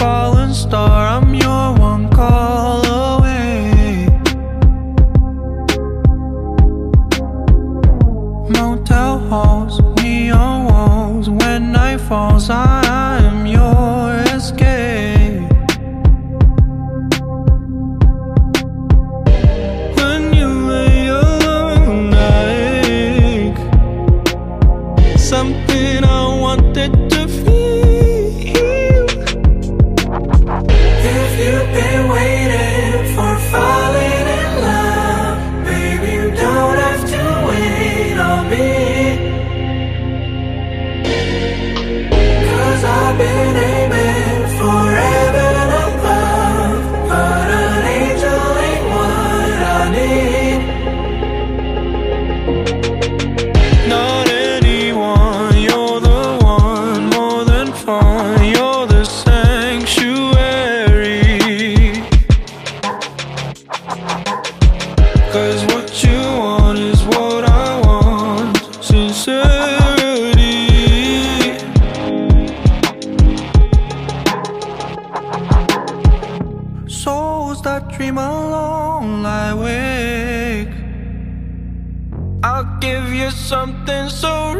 fallen star, I'm your one call away. Motel halls, neon walls, when night falls I am your escape. When you lay alone, I ache Something I wanted You're the what you want is what I want Sincerity. Souls that dream along lie awake. I'll give you something so